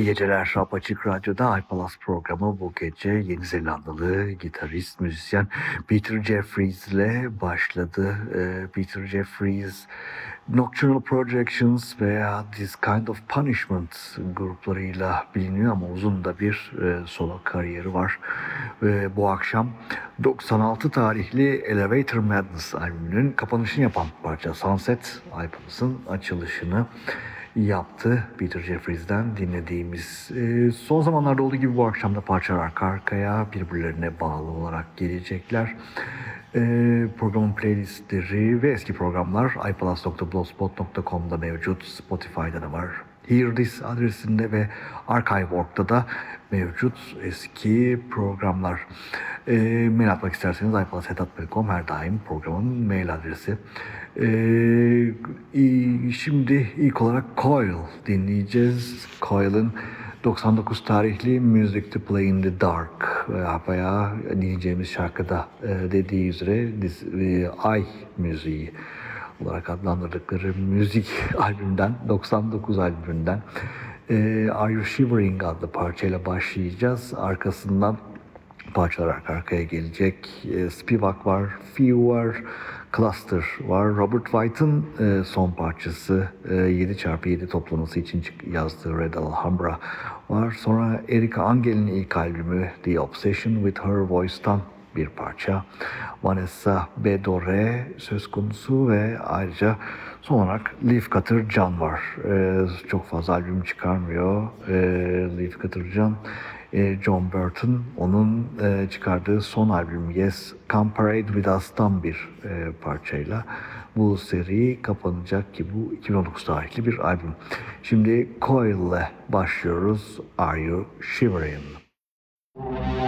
İyi geceler. Apaçık Radyo'da iPalas programı bu gece Yeni Zelandalı gitarist, müzisyen Peter Jeffries ile başladı. Ee, Peter Jeffries, Nocturnal Projections veya This Kind of Punishment gruplarıyla biliniyor ama uzun da bir e, solo kariyeri var. Bu akşam 96 tarihli Elevator Madness albümünün kapanışını yapan parça Sunset, iPalas'ın açılışını yaptı. Peter Jeffries'den dinlediğimiz e, son zamanlarda olduğu gibi bu akşam da parçalar arka arkaya birbirlerine bağlı olarak gelecekler. E, programın playlistleri ve eski programlar iPlus.blogspot.com'da mevcut. Spotify'da da var. Hear This adresinde ve Archive.org'da da mevcut eski programlar. E, mail atmak isterseniz iPlus.com her daim programın mail adresi. E, i- şimdi ilk olarak Coil dinleyeceğiz. Coil'ın 99 tarihli Music to Play in the Dark veya bayağı dinleyeceğimiz şarkıda e, dediği üzere diz, e, Ay müziği olarak adlandırdıkları müzik albümden 99 albümünden e, Are You Shivering adlı parçayla başlayacağız. Arkasından parçalar arka arkaya gelecek. Spivak var, Few var, Cluster var. Robert White'ın e, son parçası e, 7x7 toplaması için yazdığı Red Alhambra var. Sonra Erika Angel'in ilk albümü The Obsession with Her Voice'tan bir parça. Vanessa Bedore söz konusu ve ayrıca son olarak Leaf Cutter Can var. E, çok fazla albüm çıkarmıyor. E, Leaf Can John Burton onun e, çıkardığı son albüm Yes Come Parade With Us'tan bir e, parçayla bu seri kapanacak ki bu 2019 tarihli bir albüm. Şimdi Coil ile başlıyoruz. Are You Shivering? Kulum.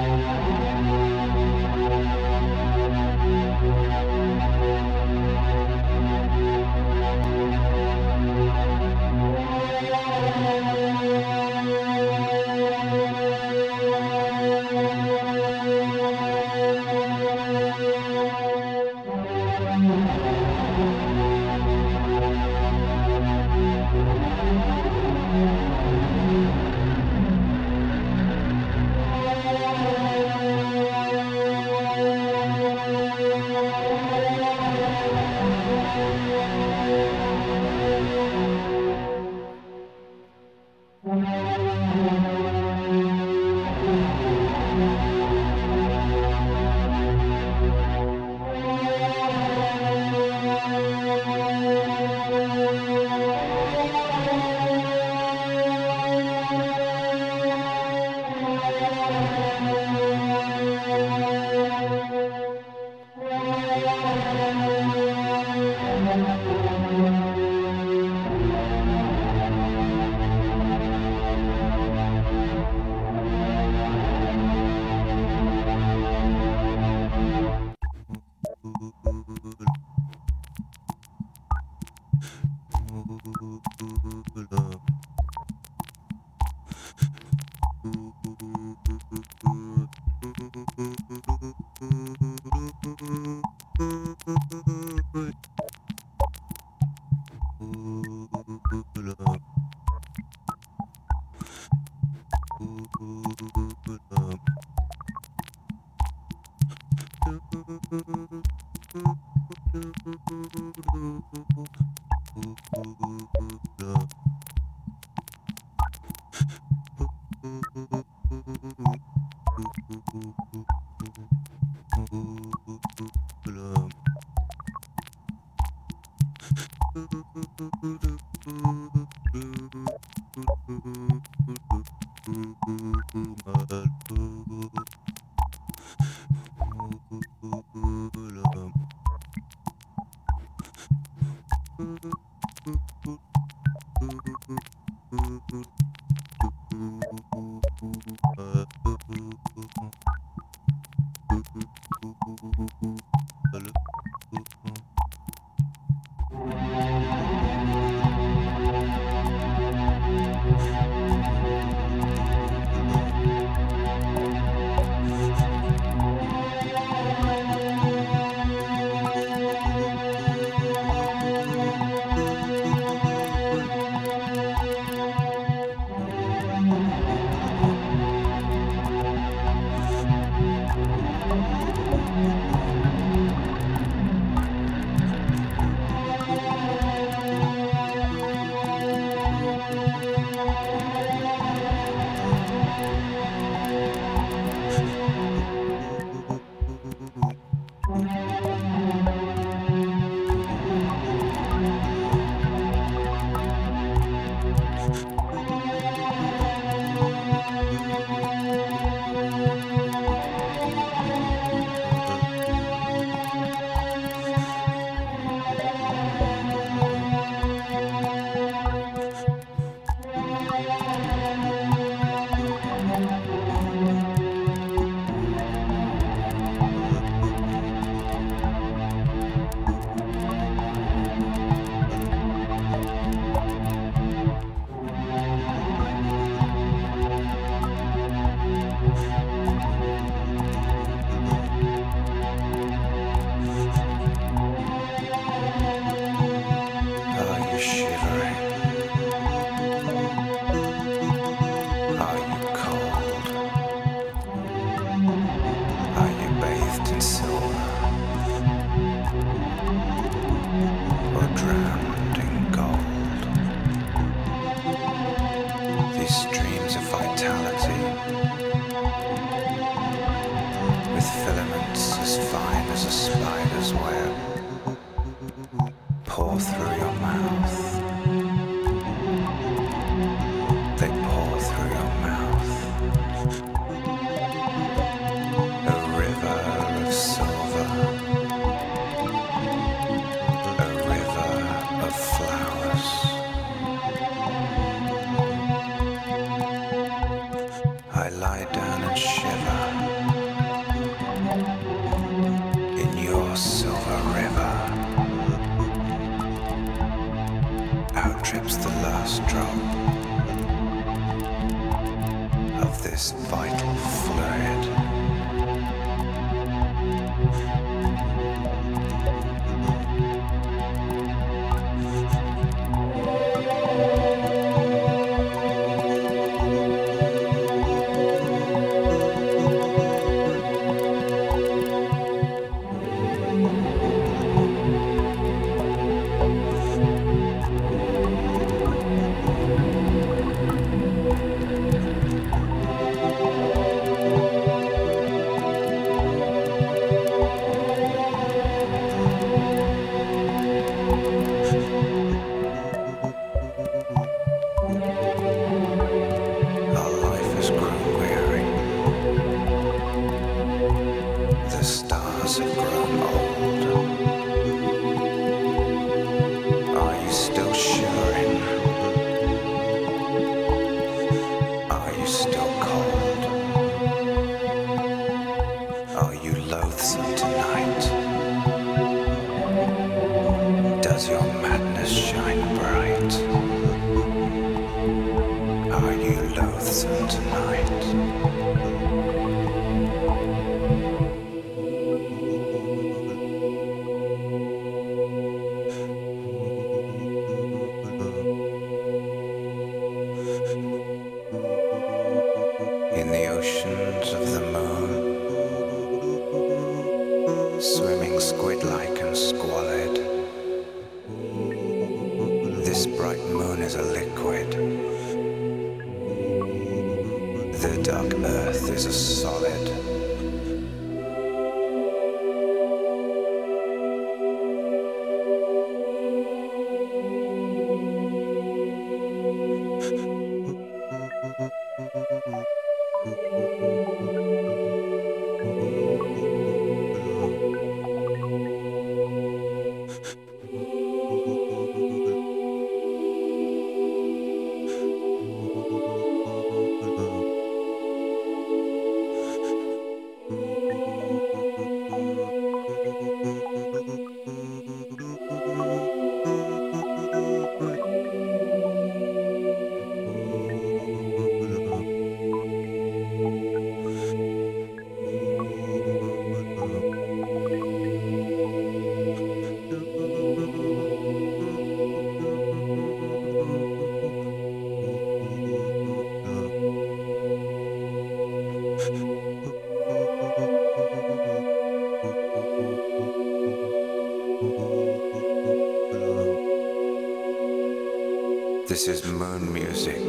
This is moon music.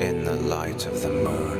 In the light of the moon.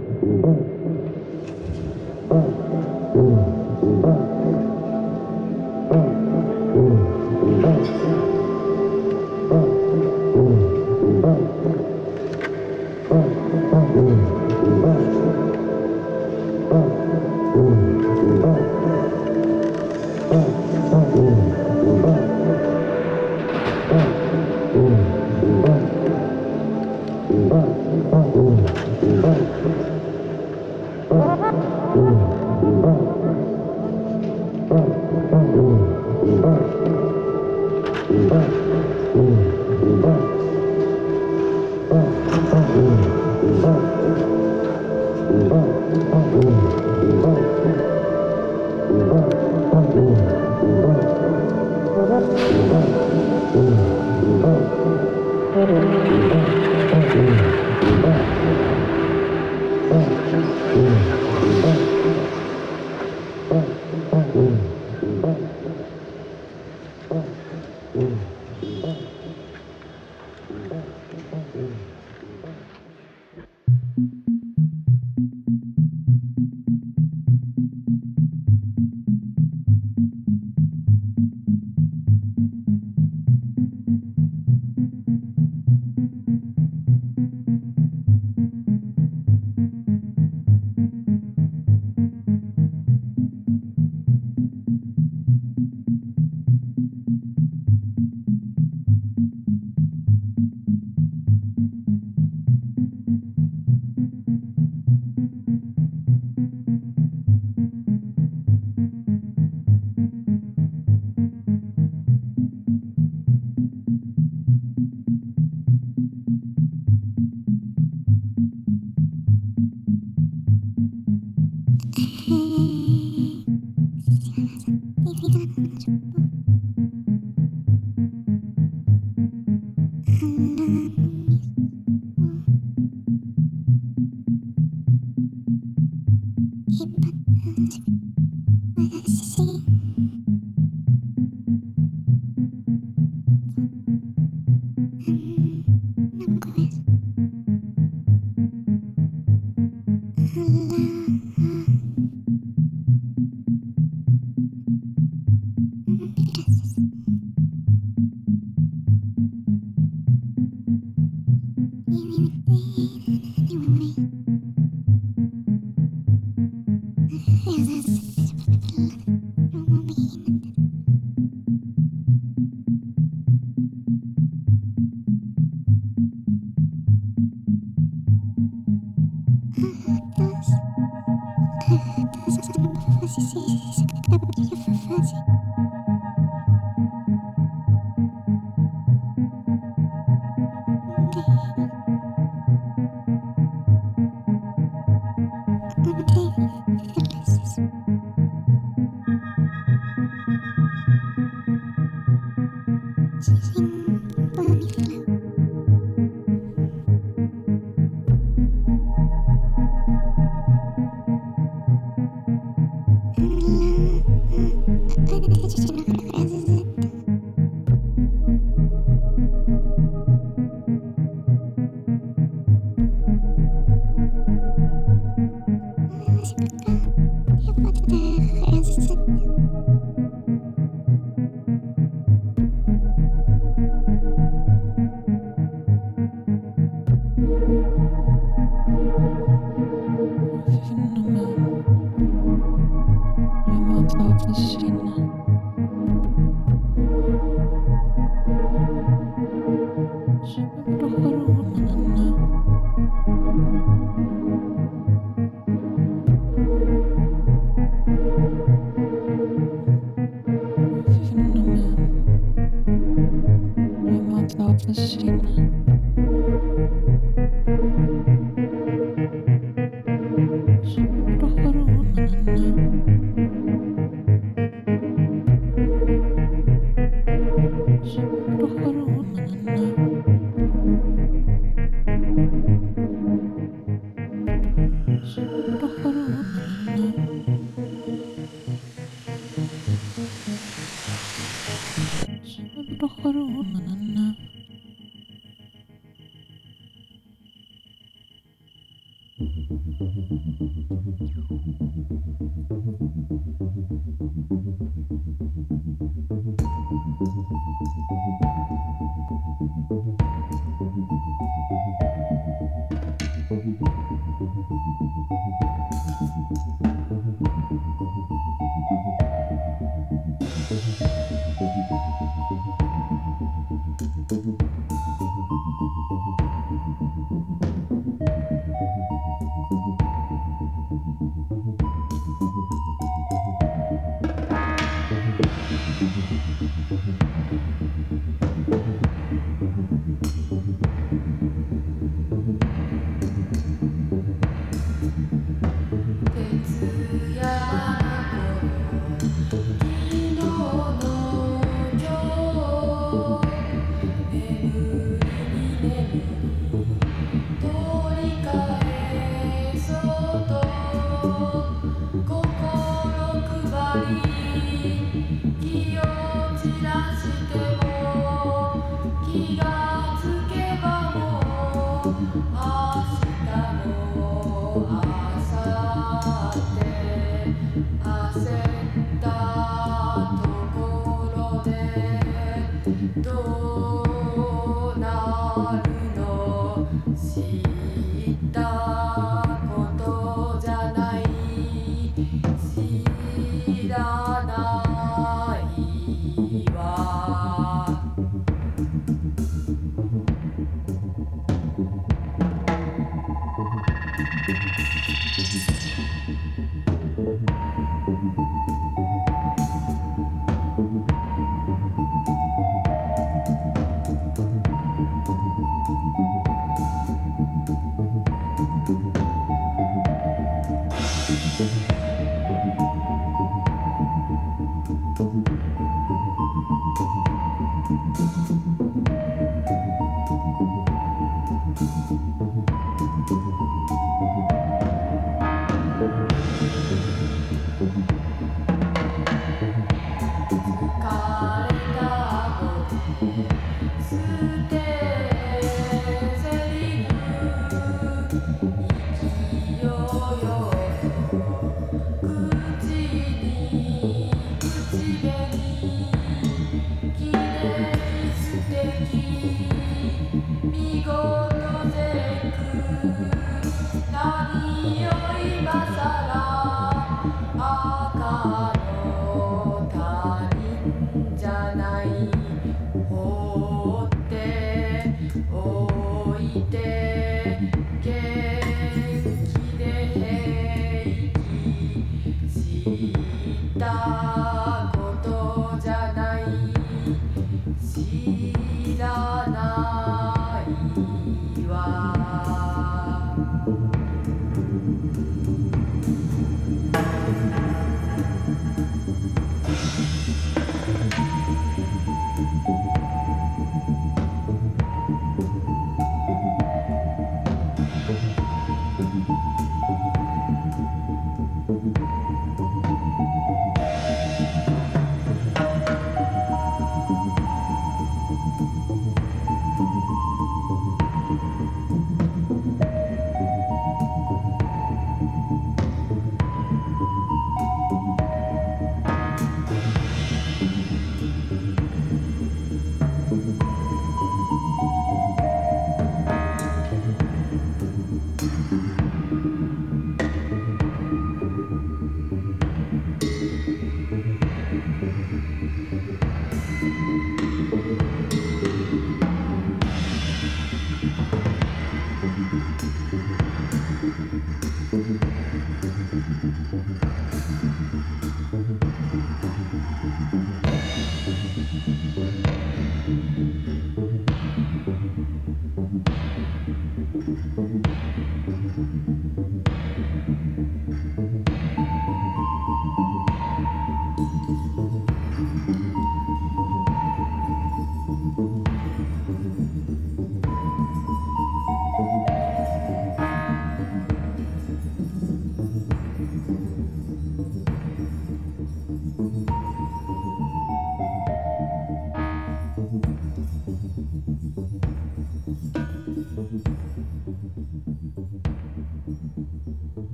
Amen.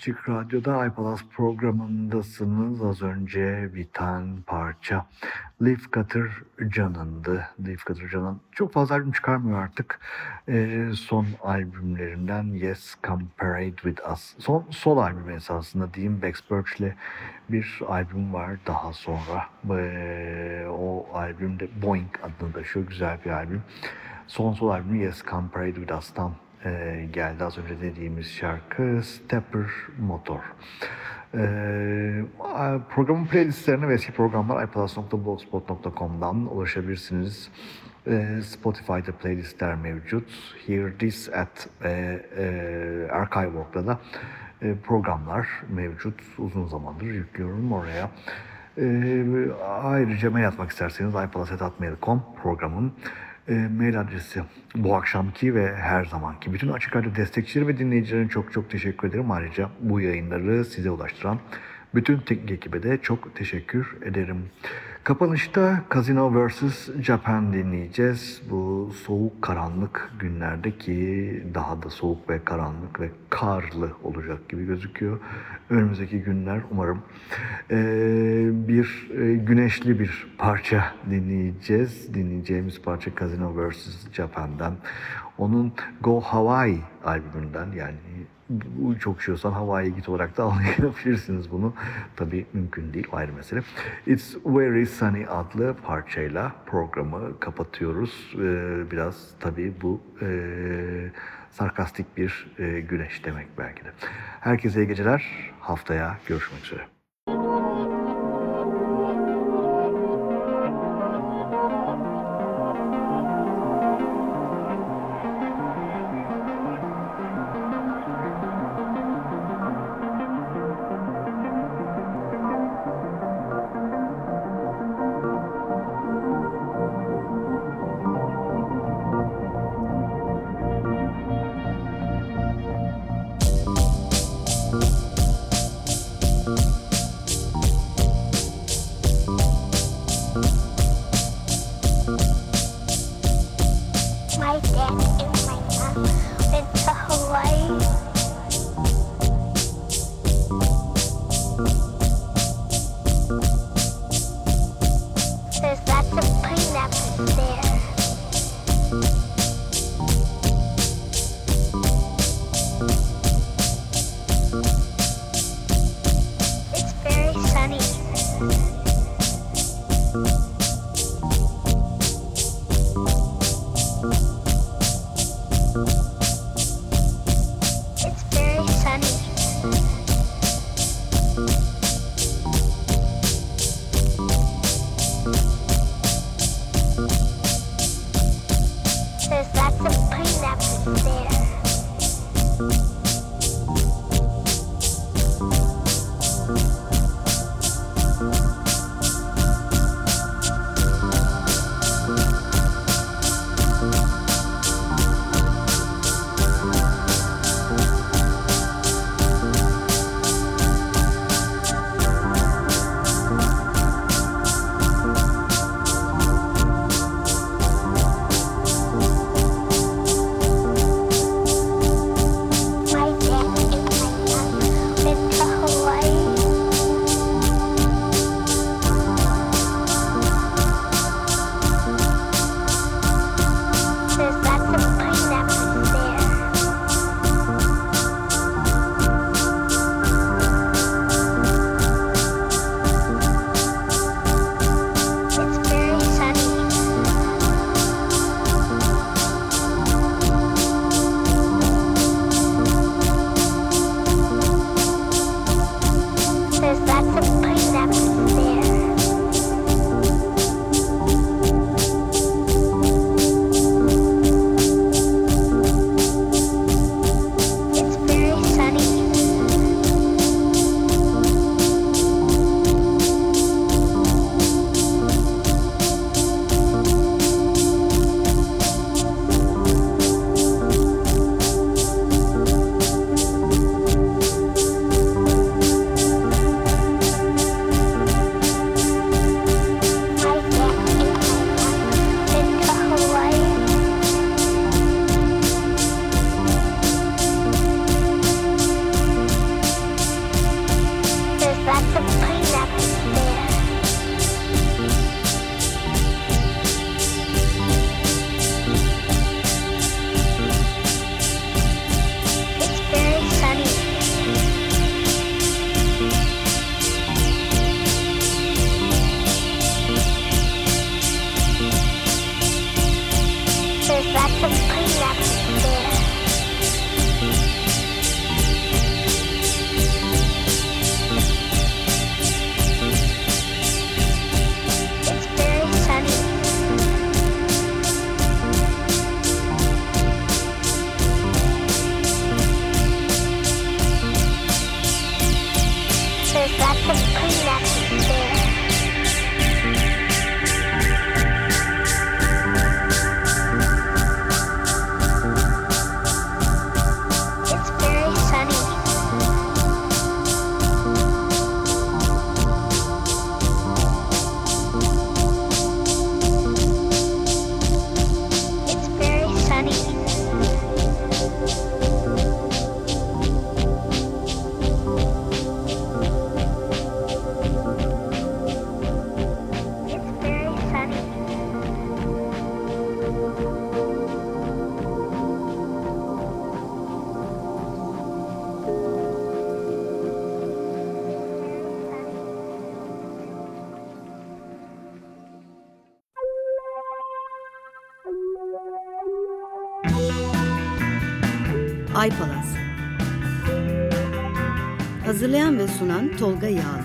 Açık Radyo'da iPalas programındasınız. Az önce biten parça Leaf Cutter Can'ındı. Leaf Cutter Can'ın çok fazla albüm çıkarmıyor artık. Ee, son albümlerinden Yes Come Parade With Us. Son sol albüm esasında diyeyim. Bex Birch'le bir albüm var daha sonra. Ee, o albümde Boeing adını taşıyor. Güzel bir albüm. Son sol albümü Yes Come Parade With Us'tan e, geldi. Az önce dediğimiz şarkı Stepper Motor. E, programın playlistlerine ve eski programlar iPlus.blogspot.com'dan ulaşabilirsiniz. E, Spotify'da playlistler mevcut. Hear This at e, e, Archive.org'da da e, programlar mevcut. Uzun zamandır yüklüyorum oraya. E, ayrıca mail atmak isterseniz iPlus.mail.com programın e, mail adresi bu akşamki ve her zamanki. Bütün Açık Radyo destekçileri ve dinleyicilerine çok çok teşekkür ederim. Ayrıca bu yayınları size ulaştıran bütün teknik ekibe de çok teşekkür ederim. Kapanışta Casino vs. Japan dinleyeceğiz. Bu soğuk karanlık günlerde ki daha da soğuk ve karanlık ve karlı olacak gibi gözüküyor. Önümüzdeki günler umarım eee, bir e, güneşli bir parça dinleyeceğiz. Dinleyeceğimiz parça Casino vs. Japan'dan. Onun Go Hawaii albümünden yani çok üşüyorsan Hawaii'ye git olarak da anlayabilirsiniz bunu. Tabii mümkün değil ayrı mesele. It's Very Sunny adlı parçayla programı kapatıyoruz. Ee, biraz tabii bu e, sarkastik bir e, güneş demek belki de. Herkese iyi geceler. Haftaya görüşmek üzere. Sunan Tolga Yağlı